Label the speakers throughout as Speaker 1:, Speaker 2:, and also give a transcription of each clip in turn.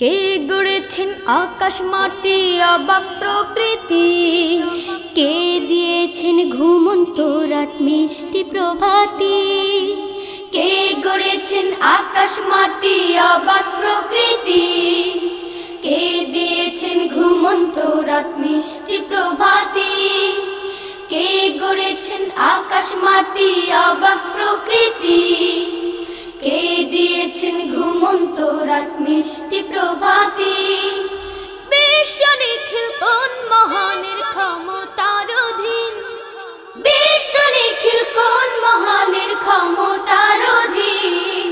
Speaker 1: কে গড়েছেন আকাশ মাটি অবাক প্রকৃতি? কে দিয়েছেন ঘুমন্ত রাত মিষ্টি প্রভাতি? কে গড়েছেন আকাশ মাটি অবাক প্রকৃতি? কে দিয়েছেন ঘুমন্ত রাত মিষ্টি প্রভাতি? কে গড়েছেন আকাশ মাটি অবাক প্রকৃতি? কে দিয়েছেন রাত মিষ্টি প্রভাতি বিশ্ব নিখিল কোন মহানের ক্ষমতার অধীন? বিশ্ব নিখিল কোন মহানের ক্ষমতার অধীন?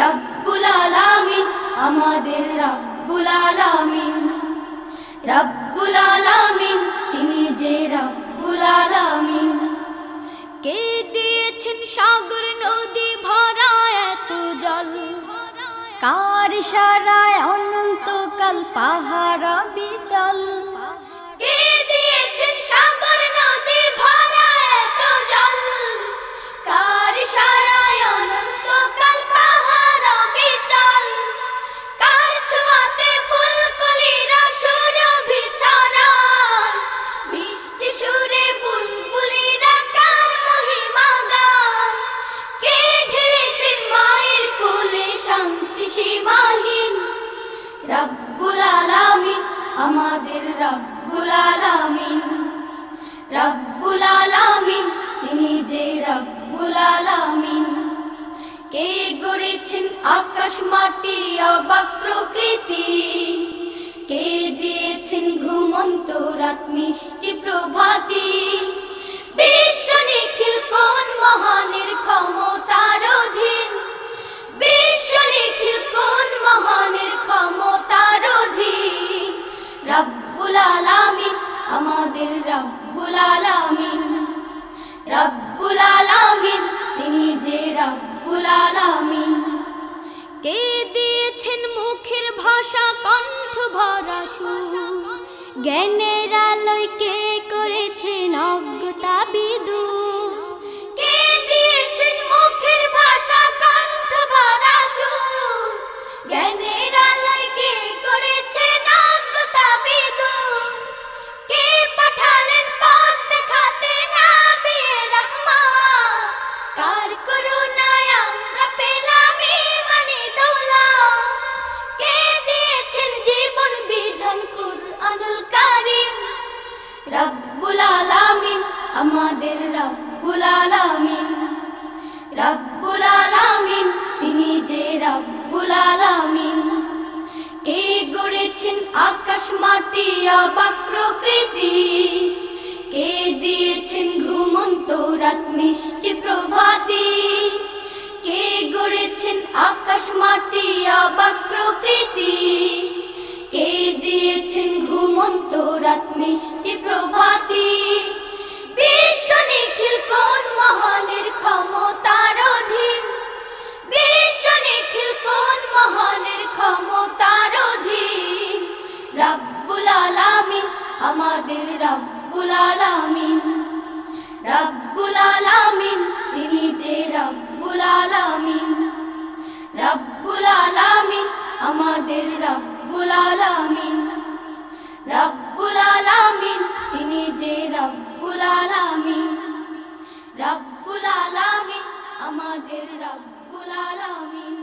Speaker 1: রব্বুল আলামিন, আমাদের রব্বুল আলামিন। রব্বুল আলামিন, তিনি যে রব্বুল আলামিন। কে দিয়েছেন সাগর কার সারায় অনন্তকাল পাহারা বিচল? কে দিয়েছেন সীমাহীন। রব্বুল আলামিন, আমাদের রব্বুল আলামিন। রব্বুল আলামিন, তিনি যে রব্বুল আলামিন। কে গড়েছেন আকাশ মাটি, অবাক প্রকৃতি। কে দিয়েছেন ঘুমন্ত রাত, মিষ্টি প্রভাতি। রব্বুল আলামিন রব্বুল কে দিয়েছেন মুখের ভাষা কণ্ঠ ভরা সুর? জ্ঞানের আলোয় কে করেছেন রব্বুল আলামিন, আমাদের রব্বুল আলামিন। রব্বুল আলামিন, তিনি যে রব্বুল আলামিন। কে গড়েছেন আকাশ মাটি, অবাক প্রকৃতি। কে দিয়েছেন ঘুমন্ত রাত, মিষ্টি প্রভাতি। কে গড়েছেন আকাশ মাটি, অবাক ঘুমন্ত রাত মিষ্টি প্রভাতি। বিশ্ব নিখিল কোন মহানের ক্ষমতার অধীন? বিশ্ব নিখিল কোন মহানের ক্ষমতার অধীন? রব্বুল আলামিন, আমাদের রব্বুল আলামিন। রব্বুল আলামিন, তিনি যে রব্বুল আলামিন। রব্বুল আলামিন, আমাদের রব্বুল আলামিন। রব্বুল আলামিন তিনি যে রব্বুল আলামিন। রব্বুল আলামিন আমাদের রব্বুল আলামিন।